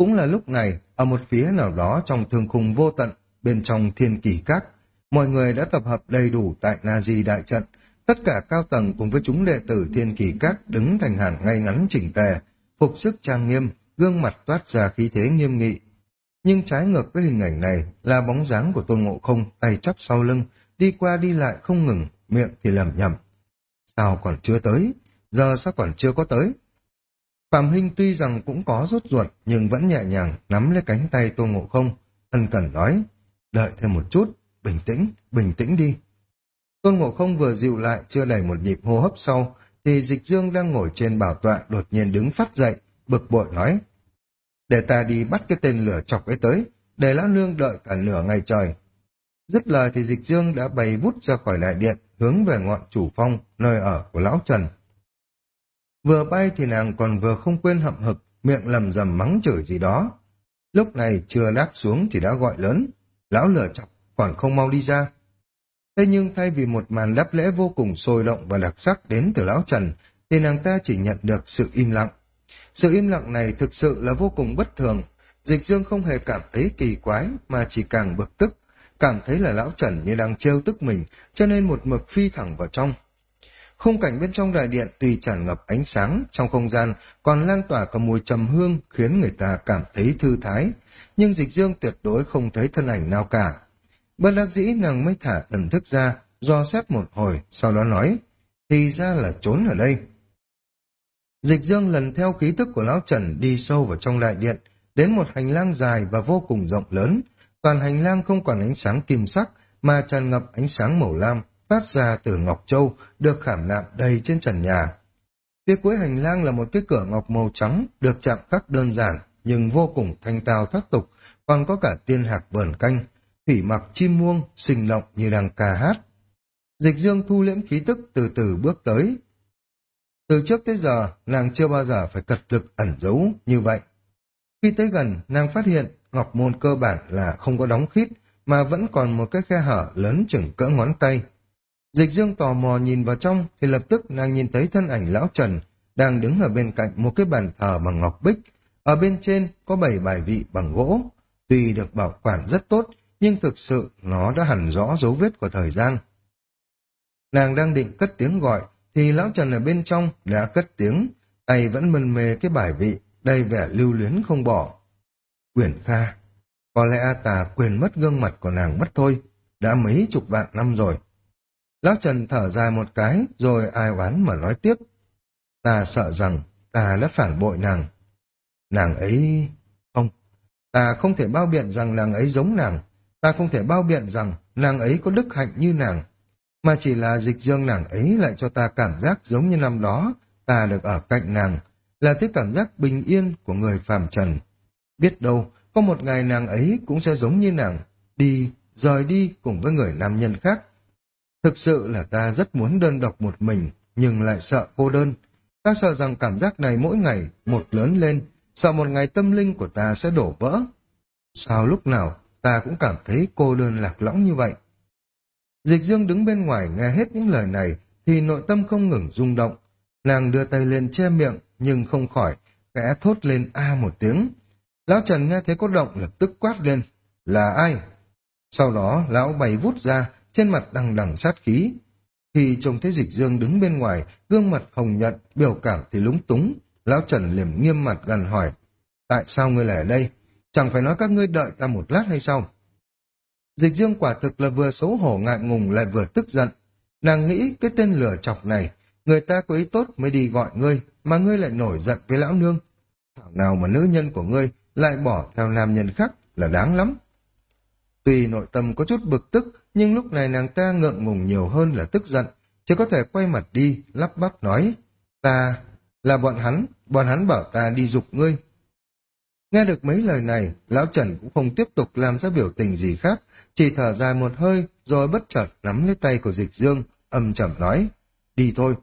Cũng là lúc này, ở một phía nào đó trong thương khung vô tận, bên trong thiên kỳ các, mọi người đã tập hợp đầy đủ tại Nazi đại trận. Tất cả cao tầng cùng với chúng đệ tử thiên kỳ các đứng thành hàng ngay ngắn chỉnh tề, phục sức trang nghiêm, gương mặt toát ra khí thế nghiêm nghị. Nhưng trái ngược với hình ảnh này là bóng dáng của Tôn Ngộ Không tay chắp sau lưng, đi qua đi lại không ngừng, miệng thì lẩm nhẩm. Sao còn chưa tới? Giờ sao còn chưa có tới? Phạm Hinh tuy rằng cũng có rốt ruột, nhưng vẫn nhẹ nhàng nắm lấy cánh tay Tô Ngộ Không, ân cần nói, đợi thêm một chút, bình tĩnh, bình tĩnh đi. Tôn Ngộ Không vừa dịu lại chưa đầy một nhịp hô hấp sau, thì Dịch Dương đang ngồi trên bảo tọa đột nhiên đứng phát dậy, bực bội nói, để ta đi bắt cái tên lửa chọc ấy tới, để lão nương đợi cả nửa ngày trời. Dứt lời thì Dịch Dương đã bày vút ra khỏi đại điện, hướng về ngọn chủ phong, nơi ở của lão Trần. Vừa bay thì nàng còn vừa không quên hậm hực, miệng lầm rầm mắng chửi gì đó. Lúc này chưa đáp xuống thì đã gọi lớn, lão lửa chọc còn không mau đi ra. Thế nhưng thay vì một màn đáp lễ vô cùng sôi động và đặc sắc đến từ lão Trần, thì nàng ta chỉ nhận được sự im lặng. Sự im lặng này thực sự là vô cùng bất thường. Dịch Dương không hề cảm thấy kỳ quái, mà chỉ càng bực tức, cảm thấy là lão Trần như đang trêu tức mình, cho nên một mực phi thẳng vào trong. Khung cảnh bên trong đại điện tuy tràn ngập ánh sáng, trong không gian còn lan tỏa cả mùi trầm hương khiến người ta cảm thấy thư thái, nhưng dịch dương tuyệt đối không thấy thân ảnh nào cả. Bất đắc dĩ nàng mới thả thần thức ra, do xét một hồi, sau đó nói, thì ra là trốn ở đây. Dịch dương lần theo khí tức của lão Trần đi sâu vào trong đại điện, đến một hành lang dài và vô cùng rộng lớn, toàn hành lang không còn ánh sáng kim sắc, mà tràn ngập ánh sáng màu lam, phát ra từ Ngọc Châu, được khảm nạm đầy trên trần nhà. Phía cuối hành lang là một cái cửa ngọc màu trắng, được chạm khắc đơn giản, nhưng vô cùng thanh tao thoát tục, còn có cả tiên hạc vờn canh, thủy mặc chim muông, sinh động như đang ca hát. Dịch dương thu liễm khí tức từ từ bước tới. Từ trước tới giờ, nàng chưa bao giờ phải cật lực ẩn giấu như vậy. Khi tới gần, nàng phát hiện ngọc môn cơ bản là không có đóng khít, mà vẫn còn một cái khe hở lớn chừng cỡ ngón tay. Dịch dương tò mò nhìn vào trong thì lập tức nàng nhìn thấy thân ảnh lão Trần đang đứng ở bên cạnh một cái bàn thờ bằng ngọc bích. Ở bên trên có bảy bài vị bằng gỗ. Tuy được bảo quản rất tốt, nhưng thực sự nó đã hẳn rõ dấu vết của thời gian. Nàng đang định cất tiếng gọi, thì lão Trần ở bên trong đã cất tiếng, tay vẫn mân mê cái bài vị, đầy vẻ lưu luyến không bỏ. Quyển Kha, có lẽ ta quên mất gương mặt của nàng mất thôi, đã mấy chục vạn năm rồi. Lão Trần thở dài một cái, rồi ai oán mà nói tiếp. Ta sợ rằng ta đã phản bội nàng. Nàng ấy... Không, ta không thể bao biện rằng nàng ấy giống nàng. Ta không thể bao biện rằng nàng ấy có đức hạnh như nàng. Mà chỉ là dịch dương nàng ấy lại cho ta cảm giác giống như năm đó, ta được ở cạnh nàng, là cái cảm giác bình yên của người phàm trần. Biết đâu, có một ngày nàng ấy cũng sẽ giống như nàng, đi, rời đi cùng với người nam nhân khác, Thực sự là ta rất muốn đơn độc một mình, nhưng lại sợ cô đơn. Ta sợ rằng cảm giác này mỗi ngày một lớn lên, sợ một ngày tâm linh của ta sẽ đổ vỡ. Sao lúc nào ta cũng cảm thấy cô đơn lạc lõng như vậy? Dịch dương đứng bên ngoài nghe hết những lời này, thì nội tâm không ngừng rung động. Nàng đưa tay lên che miệng, nhưng không khỏi, kẽ thốt lên a một tiếng. Lão Trần nghe thấy có động lập tức quát lên, là ai? Sau đó lão bày vút ra, trên mặt đằng đằng sát khí. Khi trông thấy dịch dương đứng bên ngoài, gương mặt hồng nhận, biểu cảm thì lúng túng, lão Trần liềm nghiêm mặt gần hỏi, tại sao ngươi lại ở đây? Chẳng phải nói các ngươi đợi ta một lát hay sao? Dịch dương quả thực là vừa xấu hổ ngại ngùng lại vừa tức giận. Nàng nghĩ cái tên lửa chọc này, người ta có ý tốt mới đi gọi ngươi, mà ngươi lại nổi giận với lão nương. Thảo nào mà nữ nhân của ngươi lại bỏ theo nam nhân khác là đáng lắm. Tuy nội tâm có chút bực tức, nhưng lúc này nàng ta ngượng ngùng nhiều hơn là tức giận, chỉ có thể quay mặt đi, lắp bắp nói, ta, là bọn hắn, bọn hắn bảo ta đi dục ngươi. Nghe được mấy lời này, lão Trần cũng không tiếp tục làm ra biểu tình gì khác, chỉ thở dài một hơi, rồi bất chợt nắm lấy tay của dịch dương, âm trầm nói, đi thôi.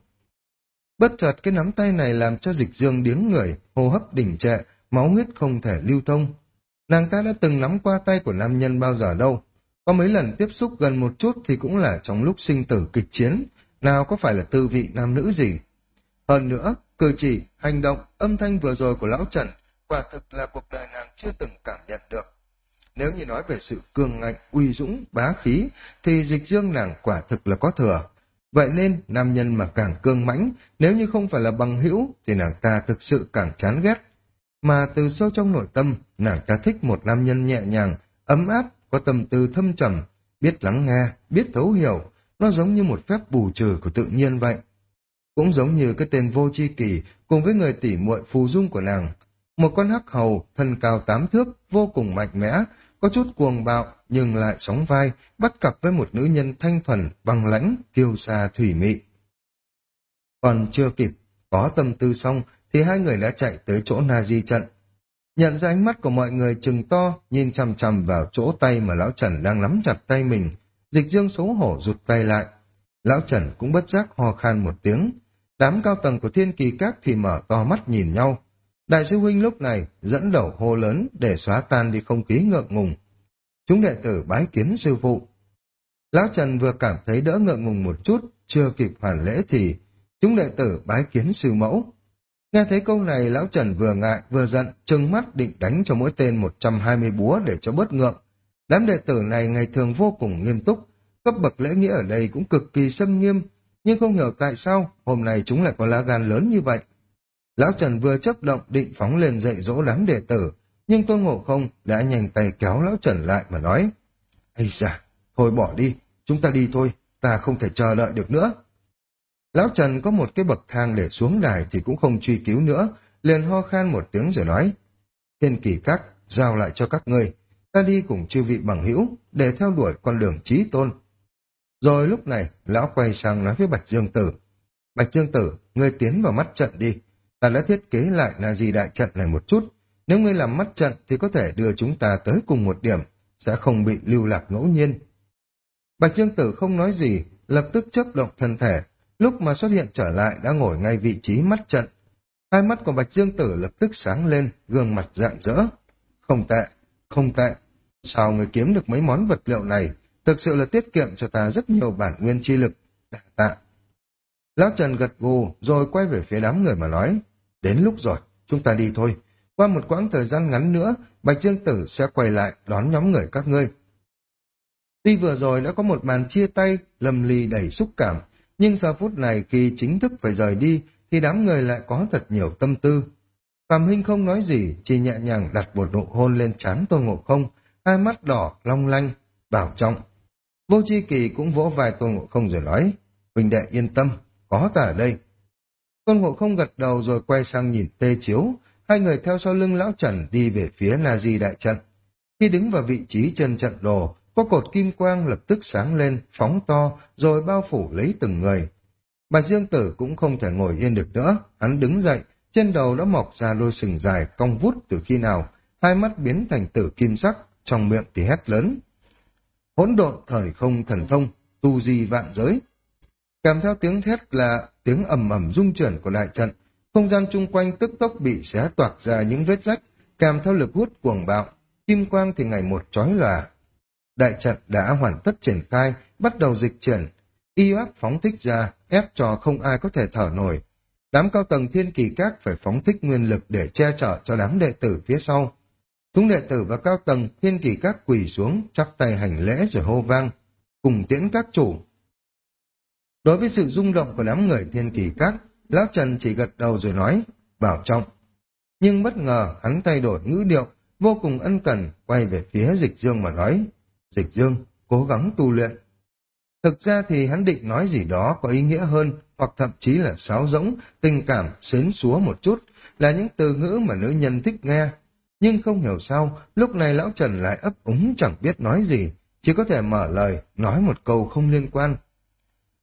Bất chợt cái nắm tay này làm cho dịch dương điếng người, hô hấp đỉnh trệ, máu huyết không thể lưu thông. Nàng ta đã từng nắm qua tay của nam nhân bao giờ đâu, có mấy lần tiếp xúc gần một chút thì cũng là trong lúc sinh tử kịch chiến, nào có phải là tư vị nam nữ gì. Hơn nữa, cử chỉ, hành động, âm thanh vừa rồi của lão Trần quả thực là cuộc đời nàng chưa từng cảm nhận được. Nếu như nói về sự cường ngạnh, uy dũng, bá khí, thì dịch dương nàng quả thực là có thừa. Vậy nên, nam nhân mà càng cương mãnh, nếu như không phải là bằng hữu, thì nàng ta thực sự càng chán ghét. Mà từ sâu trong nội tâm, nàng ta thích một nam nhân nhẹ nhàng, ấm áp, có tâm tư thâm trầm, biết lắng nghe, biết thấu hiểu, nó giống như một phép bù trừ của tự nhiên vậy. Cũng giống như cái tên vô chi kỳ cùng với người tỉ muội phù dung của nàng. Một con hắc hầu, thân cao tám thước, vô cùng mạnh mẽ, có chút cuồng bạo nhưng lại sóng vai, bắt cặp với một nữ nhân thanh thuần, bằng lãnh, kiêu xa thủy mị. Còn chưa kịp, có tâm tư xong, thì hai người đã chạy tới chỗ Na Di trận. Nhận ra ánh mắt của mọi người chừng to, nhìn chằm chằm vào chỗ tay mà Lão Trần đang nắm chặt tay mình, dịch dương xấu hổ rụt tay lại. Lão Trần cũng bất giác ho khan một tiếng. Đám cao tầng của thiên kỳ các thì mở to mắt nhìn nhau. Đại sư huynh lúc này dẫn đầu hô lớn để xóa tan đi không khí ngượng ngùng. Chúng đệ tử bái kiến sư phụ. Lão Trần vừa cảm thấy đỡ ngượng ngùng một chút, chưa kịp hoàn lễ thì chúng đệ tử bái kiến sư mẫu. Nghe thấy câu này, lão Trần vừa ngại vừa giận, trừng mắt định đánh cho mỗi tên 120 búa để cho bớt ngượng. Đám đệ tử này ngày thường vô cùng nghiêm túc, cấp bậc lễ nghĩa ở đây cũng cực kỳ xâm nghiêm, nhưng không hiểu tại sao hôm nay chúng lại có lá gan lớn như vậy. Lão Trần vừa chấp động định phóng lên dạy dỗ đám đệ tử, nhưng Tôn Ngộ Không đã nhanh tay kéo Lão Trần lại mà nói, Ây da, thôi bỏ đi, chúng ta đi thôi, ta không thể chờ đợi được nữa. Lão Trần có một cái bậc thang để xuống đài thì cũng không truy cứu nữa, liền ho khan một tiếng rồi nói, Thiên kỳ các, giao lại cho các ngươi, ta đi cùng chư vị bằng hữu để theo đuổi con đường trí tôn. Rồi lúc này, lão quay sang nói với Bạch Dương Tử, Bạch Dương Tử, ngươi tiến vào mắt trận đi, ta đã thiết kế lại là gì đại trận này một chút, nếu ngươi làm mắt trận thì có thể đưa chúng ta tới cùng một điểm, sẽ không bị lưu lạc ngẫu nhiên. Bạch Dương Tử không nói gì, lập tức chấp động thân thể, lúc mà xuất hiện trở lại đã ngồi ngay vị trí mắt trận. Hai mắt của Bạch Dương Tử lập tức sáng lên, gương mặt rạng rỡ. Không tệ, không tệ. Sao người kiếm được mấy món vật liệu này, thực sự là tiết kiệm cho ta rất nhiều bản nguyên chi lực. Tạ tạ. Lão Trần gật gù rồi quay về phía đám người mà nói, đến lúc rồi, chúng ta đi thôi. Qua một quãng thời gian ngắn nữa, Bạch Dương Tử sẽ quay lại đón nhóm người các ngươi. Tuy vừa rồi đã có một màn chia tay, lầm lì đầy xúc cảm, nhưng giờ phút này khi chính thức phải rời đi, thì đám người lại có thật nhiều tâm tư. Phạm Hinh không nói gì, chỉ nhẹ nhàng đặt một nụ hôn lên trán Tô Ngộ Không, hai mắt đỏ, long lanh, bảo trọng. Vô Chi Kỳ cũng vỗ vai Tô Ngộ Không rồi nói, Huỳnh đệ yên tâm, có ta ở đây. Tô Ngộ Không gật đầu rồi quay sang nhìn Tê Chiếu, hai người theo sau lưng lão Trần đi về phía Na Di đại trận. Khi đứng vào vị trí chân trận đồ, có cột kim quang lập tức sáng lên, phóng to, rồi bao phủ lấy từng người. Bạch Dương Tử cũng không thể ngồi yên được nữa, hắn đứng dậy, trên đầu đã mọc ra đôi sừng dài cong vút từ khi nào, hai mắt biến thành tử kim sắc, trong miệng thì hét lớn. Hỗn độn thời không thần thông, tu di vạn giới. Kèm theo tiếng thét là tiếng ầm ầm rung chuyển của đại trận, không gian chung quanh tức tốc bị xé toạc ra những vết rách, kèm theo lực hút cuồng bạo, kim quang thì ngày một chói lòa. Đại trận đã hoàn tất triển khai, bắt đầu dịch chuyển, y áp phóng thích ra, ép cho không ai có thể thở nổi. Đám cao tầng thiên kỳ các phải phóng thích nguyên lực để che chở cho đám đệ tử phía sau. Chúng đệ tử và cao tầng thiên kỳ các quỳ xuống, chắp tay hành lễ rồi hô vang, cùng tiễn các chủ. Đối với sự rung động của đám người thiên kỳ các, Lão Trần chỉ gật đầu rồi nói, bảo trọng. Nhưng bất ngờ hắn thay đổi ngữ điệu, vô cùng ân cần, quay về phía dịch dương mà nói, dịch dương, cố gắng tu luyện. Thực ra thì hắn định nói gì đó có ý nghĩa hơn, hoặc thậm chí là sáo rỗng, tình cảm, xến xúa một chút, là những từ ngữ mà nữ nhân thích nghe. Nhưng không hiểu sao, lúc này lão Trần lại ấp úng chẳng biết nói gì, chỉ có thể mở lời, nói một câu không liên quan.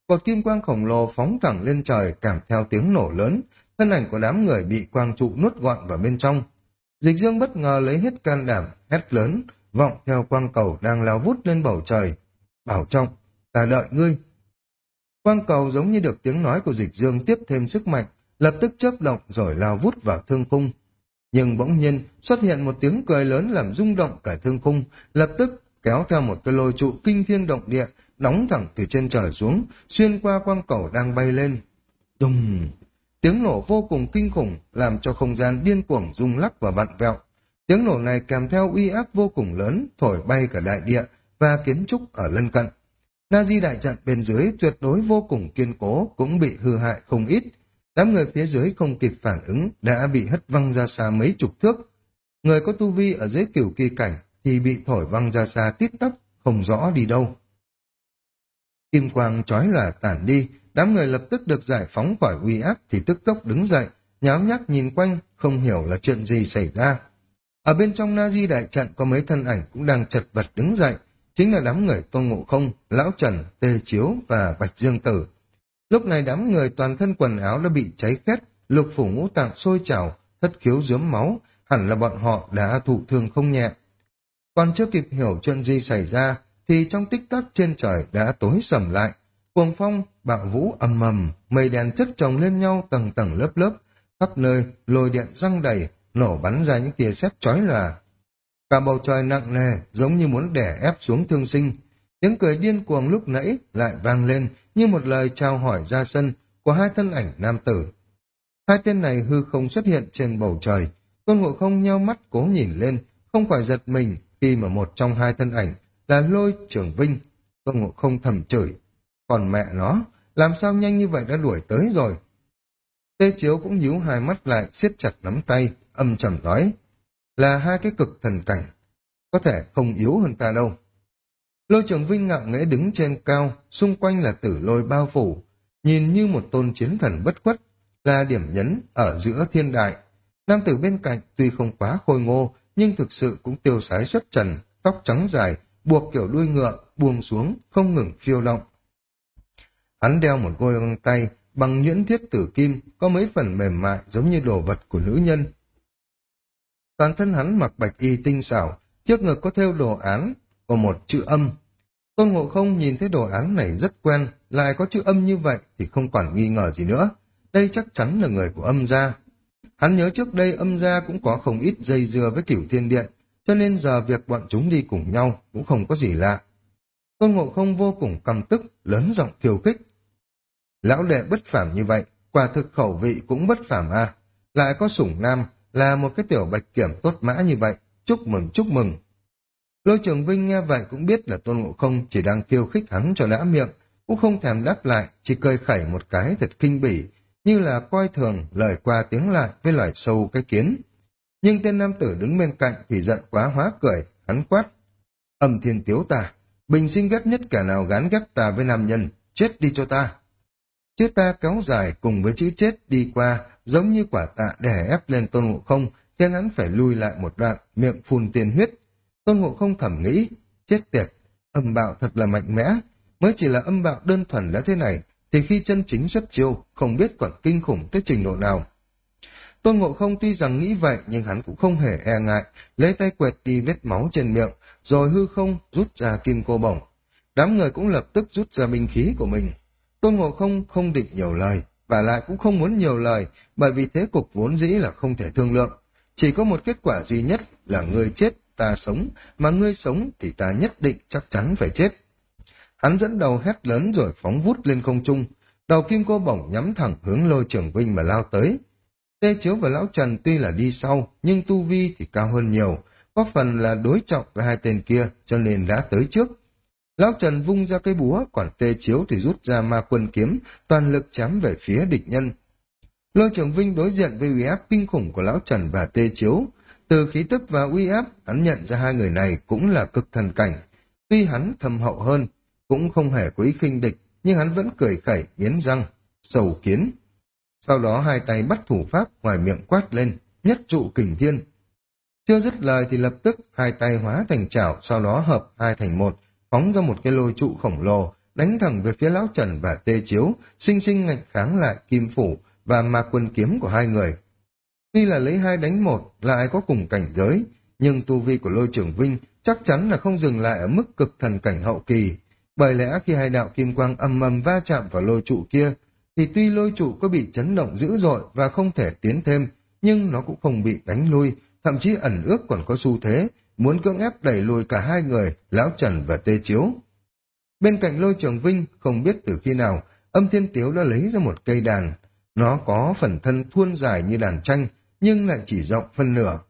Cột kim quang khổng lồ phóng thẳng lên trời cảm theo tiếng nổ lớn, thân ảnh của đám người bị quang trụ nuốt gọn vào bên trong. Dịch dương bất ngờ lấy hết can đảm, hét lớn, vọng theo quang cầu đang lao vút lên bầu trời. Bảo trọng, ta đợi ngươi. Quang cầu giống như được tiếng nói của dịch dương tiếp thêm sức mạnh, lập tức chớp động rồi lao vút vào thương khung. Nhưng bỗng nhiên xuất hiện một tiếng cười lớn làm rung động cả thương khung, lập tức kéo theo một cái lôi trụ kinh thiên động địa, đóng thẳng từ trên trời xuống, xuyên qua quang cầu đang bay lên. Đùng! Tiếng nổ vô cùng kinh khủng làm cho không gian điên cuồng rung lắc và vặn vẹo. Tiếng nổ này kèm theo uy áp vô cùng lớn, thổi bay cả đại địa và kiến trúc ở lân cận. Nazi đại trận bên dưới tuyệt đối vô cùng kiên cố cũng bị hư hại không ít. Đám người phía dưới không kịp phản ứng đã bị hất văng ra xa mấy chục thước. Người có tu vi ở dưới kiểu kỳ cảnh thì bị thổi văng ra xa tít tắp, không rõ đi đâu. Kim quang trói là tản đi, đám người lập tức được giải phóng khỏi uy áp thì tức tốc đứng dậy, nháo nhác nhìn quanh, không hiểu là chuyện gì xảy ra. Ở bên trong Nazi đại trận có mấy thân ảnh cũng đang chật vật đứng dậy, chính là đám người Tôn Ngộ Không, Lão Trần, Tê Chiếu và Bạch Dương Tử. Lúc này đám người toàn thân quần áo đã bị cháy khét, lục phủ ngũ tạng sôi trào, thất khiếu dướm máu, hẳn là bọn họ đã thụ thương không nhẹ. Còn chưa kịp hiểu chuyện gì xảy ra, thì trong tích tắc trên trời đã tối sầm lại. Cuồng phong, bạo vũ ầm ầm, mây đèn chất chồng lên nhau tầng tầng lớp lớp, khắp nơi lồi điện răng đầy, nổ bắn ra những tia sét chói lòa. Cả bầu trời nặng nề, giống như muốn đè ép xuống thương sinh. Tiếng cười điên cuồng lúc nãy lại vang lên như một lời chào hỏi ra sân của hai thân ảnh nam tử. Hai tên này hư không xuất hiện trên bầu trời, tôn ngộ không nheo mắt cố nhìn lên, không phải giật mình khi mà một trong hai thân ảnh là lôi trưởng vinh. Tôn ngộ không thầm chửi, còn mẹ nó, làm sao nhanh như vậy đã đuổi tới rồi. Tê Chiếu cũng nhíu hai mắt lại, siết chặt nắm tay, âm trầm nói, là hai cái cực thần cảnh, có thể không yếu hơn ta đâu. Lôi Trường vinh ngạo nghễ đứng trên cao, xung quanh là tử lôi bao phủ, nhìn như một tôn chiến thần bất khuất, là điểm nhấn ở giữa thiên đại. Nam tử bên cạnh tuy không quá khôi ngô, nhưng thực sự cũng tiêu sái xuất trần, tóc trắng dài, buộc kiểu đuôi ngựa, buông xuống, không ngừng phiêu động. Hắn đeo một gôi găng tay, bằng nhuyễn thiết tử kim, có mấy phần mềm mại giống như đồ vật của nữ nhân. Toàn thân hắn mặc bạch y tinh xảo, trước ngực có thêu đồ án, của một chữ âm. Tôn Ngộ Không nhìn thấy đồ án này rất quen, lại có chữ âm như vậy thì không còn nghi ngờ gì nữa. Đây chắc chắn là người của âm gia. Hắn nhớ trước đây âm gia cũng có không ít dây dưa với cửu thiên điện, cho nên giờ việc bọn chúng đi cùng nhau cũng không có gì lạ. Tôn Ngộ Không vô cùng căm tức, lớn giọng khiêu khích. Lão đệ bất phàm như vậy, quả thực khẩu vị cũng bất phàm à. Lại có sủng nam, là một cái tiểu bạch kiểm tốt mã như vậy, chúc mừng chúc mừng. Lôi trường Vinh nghe vậy cũng biết là Tôn Ngộ Không chỉ đang khiêu khích hắn cho đã miệng, cũng không thèm đáp lại, chỉ cười khẩy một cái thật kinh bỉ, như là coi thường lời qua tiếng lại với loài sâu cái kiến. Nhưng tên nam tử đứng bên cạnh thì giận quá hóa cười, hắn quát. Âm thiên tiếu ta, bình sinh ghét nhất cả nào gán ghép ta với nam nhân, chết đi cho ta. Chữ ta kéo dài cùng với chữ chết đi qua, giống như quả tạ đè ép lên tôn ngộ không, khiến hắn phải lui lại một đoạn, miệng phun tiền huyết. Tôn ngộ không thẩm nghĩ, chết tiệt, âm bạo thật là mạnh mẽ, mới chỉ là âm bạo đơn thuần đã thế này, thì khi chân chính xuất chiêu, không biết còn kinh khủng tới trình độ nào. Tôn Ngộ Không tuy rằng nghĩ vậy nhưng hắn cũng không hề e ngại, lấy tay quẹt đi vết máu trên miệng, rồi hư không rút ra kim cô bổng. Đám người cũng lập tức rút ra binh khí của mình. Tôn Ngộ Không không định nhiều lời, và lại cũng không muốn nhiều lời, bởi vì thế cục vốn dĩ là không thể thương lượng. Chỉ có một kết quả duy nhất là ngươi chết, ta sống, mà ngươi sống thì ta nhất định chắc chắn phải chết. Hắn dẫn đầu hét lớn rồi phóng vút lên không trung, đầu kim cô bổng nhắm thẳng hướng lôi trưởng vinh mà lao tới. Tê Chiếu và Lão Trần tuy là đi sau, nhưng tu vi thì cao hơn nhiều, có phần là đối trọng với hai tên kia, cho nên đã tới trước. Lão Trần vung ra cây búa, còn Tê Chiếu thì rút ra ma quân kiếm, toàn lực chém về phía địch nhân. Lôi trưởng Vinh đối diện với uy áp kinh khủng của Lão Trần và Tê Chiếu. Từ khí tức và uy áp, hắn nhận ra hai người này cũng là cực thần cảnh. Tuy hắn thâm hậu hơn, cũng không hề có ý khinh địch, nhưng hắn vẫn cười khẩy, nghiến răng, sầu kiến. Sau đó hai tay bắt thủ pháp ngoài miệng quát lên, nhất trụ kình thiên. Chưa dứt lời thì lập tức hai tay hóa thành chảo, sau đó hợp hai thành một, phóng ra một cái lôi trụ khổng lồ, đánh thẳng về phía lão Trần và Tê Chiếu, sinh sinh ngạch kháng lại kim phủ và ma quân kiếm của hai người. Tuy là lấy hai đánh một, lại có cùng cảnh giới, nhưng tu vi của lôi trưởng Vinh chắc chắn là không dừng lại ở mức cực thần cảnh hậu kỳ. Bởi lẽ khi hai đạo kim quang âm âm va chạm vào lôi trụ kia, thì tuy lôi trụ có bị chấn động dữ dội và không thể tiến thêm, nhưng nó cũng không bị đánh lui, thậm chí ẩn ước còn có xu thế, muốn cưỡng ép đẩy lùi cả hai người, Lão Trần và Tê Chiếu. Bên cạnh lôi trường Vinh, không biết từ khi nào, âm thiên tiếu đã lấy ra một cây đàn. Nó có phần thân thuôn dài như đàn tranh, nhưng lại chỉ rộng phân nửa.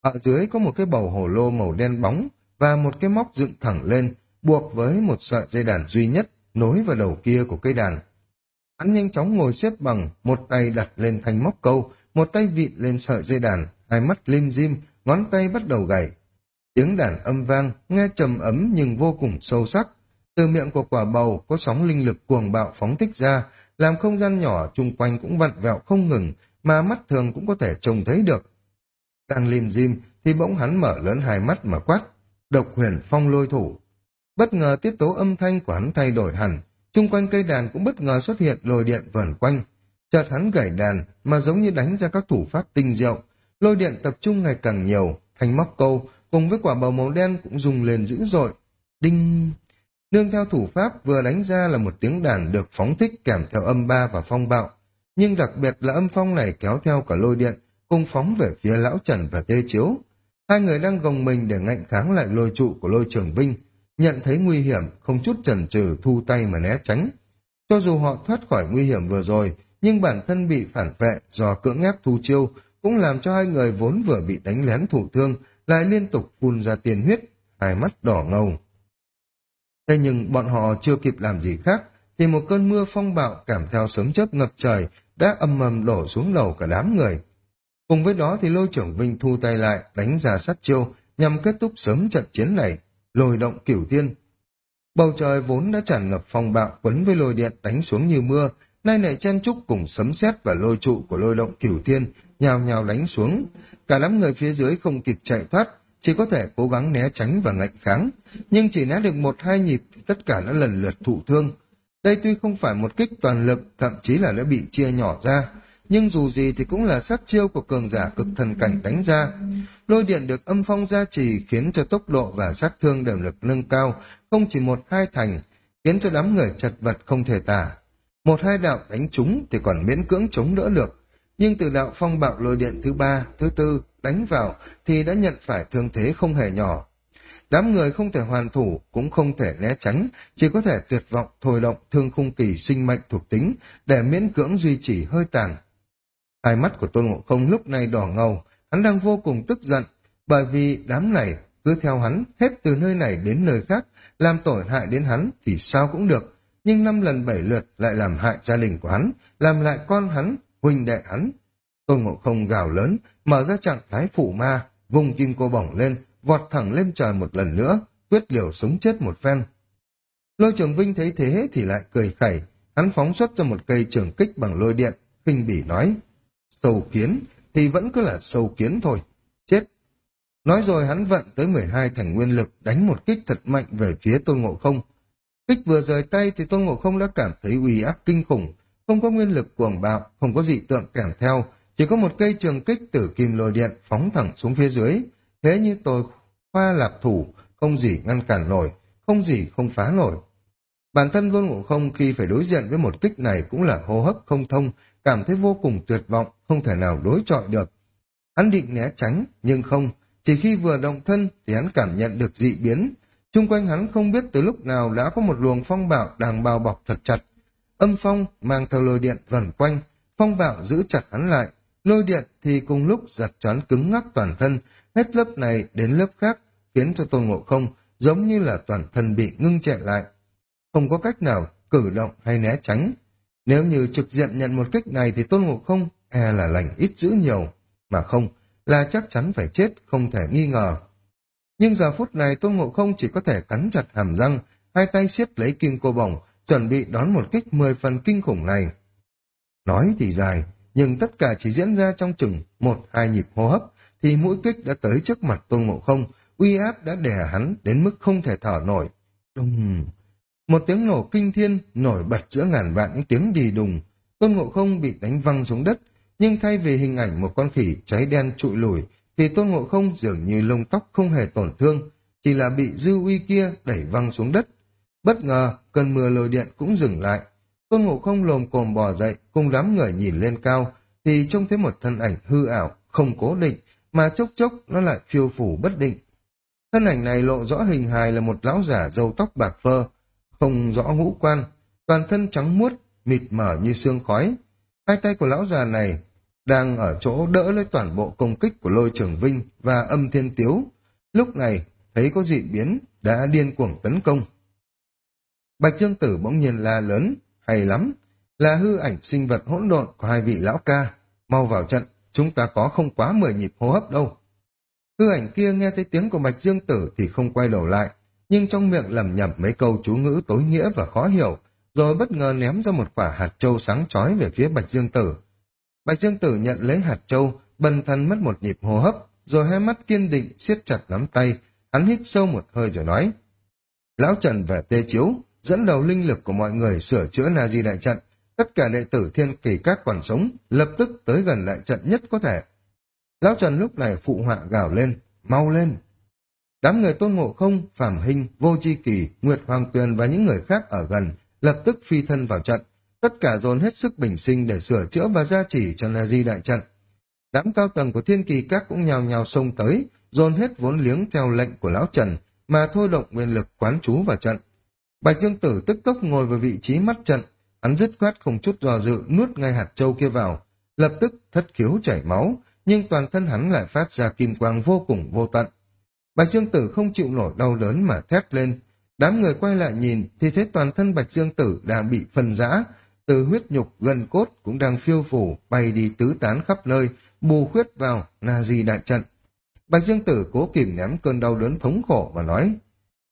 Ở dưới có một cái bầu hồ lô màu đen bóng và một cái móc dựng thẳng lên, buộc với một sợi dây đàn duy nhất nối vào đầu kia của cây đàn. Hắn nhanh chóng ngồi xếp bằng, một tay đặt lên thanh móc câu, một tay vịn lên sợi dây đàn, hai mắt lim dim, ngón tay bắt đầu gảy. Tiếng đàn âm vang, nghe trầm ấm nhưng vô cùng sâu sắc. Từ miệng của quả bầu có sóng linh lực cuồng bạo phóng thích ra, làm không gian nhỏ chung quanh cũng vặn vẹo không ngừng, mà mắt thường cũng có thể trông thấy được. Đang lim dim thì bỗng hắn mở lớn hai mắt mà quát, độc huyền phong lôi thủ. Bất ngờ tiết tố âm thanh của hắn thay đổi hẳn, chung quanh cây đàn cũng bất ngờ xuất hiện lôi điện vẩn quanh. Chợt hắn gảy đàn mà giống như đánh ra các thủ pháp tinh diệu, lôi điện tập trung ngày càng nhiều, thành móc câu cùng với quả bầu màu đen cũng dùng lên dữ dội. Đinh! Nương theo thủ pháp vừa đánh ra là một tiếng đàn được phóng thích kèm theo âm ba và phong bạo, nhưng đặc biệt là âm phong này kéo theo cả lôi điện, cùng phóng về phía lão Trần và Tê Chiếu. Hai người đang gồng mình để ngạnh kháng lại lôi trụ của lôi trường binh, nhận thấy nguy hiểm, không chút chần chừ thu tay mà né tránh. Cho dù họ thoát khỏi nguy hiểm vừa rồi, nhưng bản thân bị phản vệ do cưỡng ép thu chiêu, cũng làm cho hai người vốn vừa bị đánh lén thủ thương, lại liên tục phun ra tiền huyết, hai mắt đỏ ngầu. Thế nhưng bọn họ chưa kịp làm gì khác, thì một cơn mưa phong bạo cảm theo sấm chớp ngập trời đã âm ầm đổ xuống đầu cả đám người. Cùng với đó thì lôi trưởng Vinh thu tay lại, đánh ra sát chiêu, nhằm kết thúc sớm trận chiến này, lôi động cửu thiên. Bầu trời vốn đã tràn ngập phong bạo quấn với lôi điện đánh xuống như mưa, nay lại chen trúc cùng sấm sét và lôi trụ của lôi động cửu thiên, nhào nhào đánh xuống. Cả đám người phía dưới không kịp chạy thoát, chỉ có thể cố gắng né tránh và ngạnh kháng, nhưng chỉ né được một hai nhịp thì tất cả đã lần lượt thụ thương. Đây tuy không phải một kích toàn lực, thậm chí là đã bị chia nhỏ ra, nhưng dù gì thì cũng là sát chiêu của cường giả cực thần cảnh đánh ra. Lôi điện được âm phong gia trì khiến cho tốc độ và sát thương đều được nâng cao, không chỉ một hai thành, khiến cho đám người chật vật không thể tả. Một hai đạo đánh trúng thì còn miễn cưỡng chống đỡ được, nhưng từ đạo phong bạo lôi điện thứ ba, thứ tư đánh vào thì đã nhận phải thương thế không hề nhỏ. Đám người không thể hoàn thủ, cũng không thể né tránh, chỉ có thể tuyệt vọng thôi động thương khung kỳ sinh mệnh thuộc tính để miễn cưỡng duy trì hơi tàn. Hai mắt của Tôn Ngộ Không lúc này đỏ ngầu, hắn đang vô cùng tức giận, bởi vì đám này cứ theo hắn hết từ nơi này đến nơi khác, làm tổn hại đến hắn thì sao cũng được, nhưng năm lần bảy lượt lại làm hại gia đình của hắn, làm lại con hắn, huynh đệ hắn. Tôn Ngộ Không gào lớn, mở ra trạng thái phụ ma, vùng kim cô bỏng lên, vọt thẳng lên trời một lần nữa, quyết liều sống chết một phen. Lôi trường Vinh thấy thế thì lại cười khẩy, hắn phóng xuất ra một cây trường kích bằng lôi điện, khinh bỉ nói, sâu kiến thì vẫn cứ là sâu kiến thôi, chết. Nói rồi hắn vận tới 12 thành nguyên lực đánh một kích thật mạnh về phía Tôn Ngộ Không. Kích vừa rời tay thì Tôn Ngộ Không đã cảm thấy uy áp kinh khủng, không có nguyên lực cuồng bạo, không có dị tượng kèm theo, chỉ có một cây trường kích tử kim lôi điện phóng thẳng xuống phía dưới, thế như tôi khoa lạc thủ, không gì ngăn cản nổi, không gì không phá nổi. Bản thân Tôn Ngộ Không khi phải đối diện với một kích này cũng là hô hấp không thông, cảm thấy vô cùng tuyệt vọng, không thể nào đối chọi được. Hắn định né tránh, nhưng không, chỉ khi vừa động thân thì hắn cảm nhận được dị biến. Trung quanh hắn không biết từ lúc nào đã có một luồng phong bạo đang bao bọc thật chặt. Âm phong mang theo lôi điện vần quanh, phong bạo giữ chặt hắn lại, lôi điện thì cùng lúc giật choán cứng ngắc toàn thân, hết lớp này đến lớp khác, khiến cho tôn ngộ không giống như là toàn thân bị ngưng trệ lại. Không có cách nào cử động hay né tránh. Nếu như trực diện nhận một kích này thì tôn ngộ không e là lành ít dữ nhiều, mà không, là chắc chắn phải chết, không thể nghi ngờ. Nhưng giờ phút này tôn ngộ không chỉ có thể cắn chặt hàm răng, hai tay siết lấy kim cô bồng, chuẩn bị đón một kích mười phần kinh khủng này. Nói thì dài, nhưng tất cả chỉ diễn ra trong chừng một hai nhịp hô hấp, thì mũi kích đã tới trước mặt tôn ngộ không, uy áp đã đè hắn đến mức không thể thở nổi. Đùng! Một tiếng nổ kinh thiên nổi bật giữa ngàn vạn những tiếng đi đùng. Tôn ngộ không bị đánh văng xuống đất, nhưng thay vì hình ảnh một con khỉ cháy đen trụi lùi, thì tôn ngộ không dường như lông tóc không hề tổn thương, chỉ là bị dư uy kia đẩy văng xuống đất. Bất ngờ, cơn mưa lôi điện cũng dừng lại. Tôn ngộ không lồm cồm bò dậy, cùng đám người nhìn lên cao, thì trông thấy một thân ảnh hư ảo, không cố định, mà chốc chốc nó lại phiêu phủ bất định. Thân ảnh này lộ rõ hình hài là một lão giả râu tóc bạc phơ, không rõ ngũ quan, toàn thân trắng muốt, mịt mờ như xương khói. Hai tay của lão già này đang ở chỗ đỡ lấy toàn bộ công kích của lôi trường vinh và âm thiên tiếu. Lúc này, thấy có dị biến, đã điên cuồng tấn công. Bạch Dương Tử bỗng nhiên la lớn, hay lắm, là hư ảnh sinh vật hỗn độn của hai vị lão ca, mau vào trận, chúng ta có không quá mười nhịp hô hấp đâu. Hư ảnh kia nghe thấy tiếng của Bạch Dương Tử thì không quay đầu lại, nhưng trong miệng lầm nhầm mấy câu chú ngữ tối nghĩa và khó hiểu, rồi bất ngờ ném ra một quả hạt châu sáng chói về phía Bạch Dương Tử. Bạch Dương Tử nhận lấy hạt châu, bần thần mất một nhịp hô hấp, rồi hai mắt kiên định siết chặt nắm tay, hắn hít sâu một hơi rồi nói. Lão Trần về tê chiếu, dẫn đầu linh lực của mọi người sửa chữa Na Di đại trận, tất cả đệ tử thiên kỳ các còn sống, lập tức tới gần đại trận nhất có thể. Lão Trần lúc này phụ họa gào lên, mau lên. Đám người tôn ngộ không, Phạm Hinh, Vô Chi Kỳ, Nguyệt Hoàng Tuyền và những người khác ở gần, lập tức phi thân vào trận, tất cả dồn hết sức bình sinh để sửa chữa và gia trì cho Na Di đại trận. Đám cao tầng của thiên kỳ các cũng nhào nhào xông tới, dồn hết vốn liếng theo lệnh của Lão Trần, mà thôi động nguyên lực quán chú vào trận. Bạch Dương Tử tức tốc ngồi vào vị trí mắt trận, hắn dứt khoát không chút do dự nuốt ngay hạt châu kia vào, lập tức thất khiếu chảy máu, nhưng toàn thân hắn lại phát ra kim quang vô cùng vô tận. Bạch Dương Tử không chịu nổi đau đớn mà thét lên. Đám người quay lại nhìn thì thấy toàn thân Bạch Dương Tử đang bị phân rã, từ huyết nhục gần cốt cũng đang phiêu phủ bay đi tứ tán khắp nơi, bù khuyết vào Na Di đại trận. Bạch Dương Tử cố kìm ném cơn đau đớn thống khổ và nói,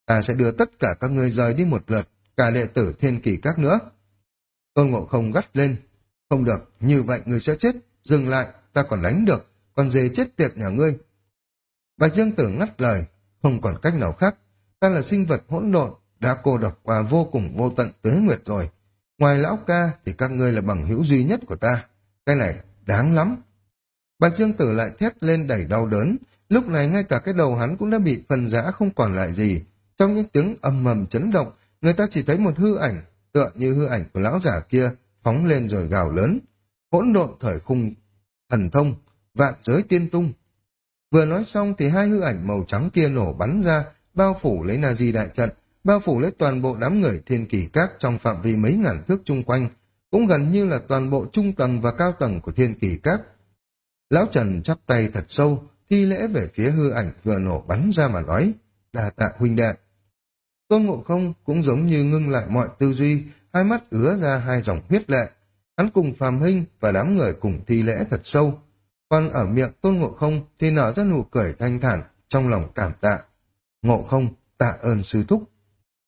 ta sẽ đưa tất cả các ngươi rời đi một lượt, cả đệ tử thiên kỳ các nữa. Tôn Ngộ Không gắt lên, không được, như vậy ngươi sẽ chết, dừng lại, ta còn đánh được, còn dề chết tiệt nhà ngươi. Bạch Dương Tử ngắt lời, không còn cách nào khác, ta là sinh vật hỗn độn, đã cô độc qua vô cùng vô tận tuế nguyệt rồi. Ngoài lão ca thì các ngươi là bằng hữu duy nhất của ta, cái này đáng lắm. Bạch Dương Tử lại thét lên đầy đau đớn, lúc này ngay cả cái đầu hắn cũng đã bị phân rã không còn lại gì. Trong những tiếng âm mầm chấn động, người ta chỉ thấy một hư ảnh, tựa như hư ảnh của lão giả kia, phóng lên rồi gào lớn. Hỗn độn thời khung, thần thông, vạn giới tiên tung. Vừa nói xong thì hai hư ảnh màu trắng kia nổ bắn ra, bao phủ lấy Na Di đại trận, bao phủ lấy toàn bộ đám người thiên kỳ các trong phạm vi mấy ngàn thước chung quanh, cũng gần như là toàn bộ trung tầng và cao tầng của thiên kỳ các. Lão Trần chắp tay thật sâu, thi lễ về phía hư ảnh vừa nổ bắn ra mà nói, đà tạ huynh đệ. Tôn Ngộ Không cũng giống như ngưng lại mọi tư duy, hai mắt ứa ra hai dòng huyết lệ. Hắn cùng Phạm Hinh và đám người cùng thi lễ thật sâu. Còn ở miệng Tôn Ngộ Không thì nở ra nụ cười thanh thản, trong lòng cảm tạ. Ngộ Không, tạ ơn sư thúc.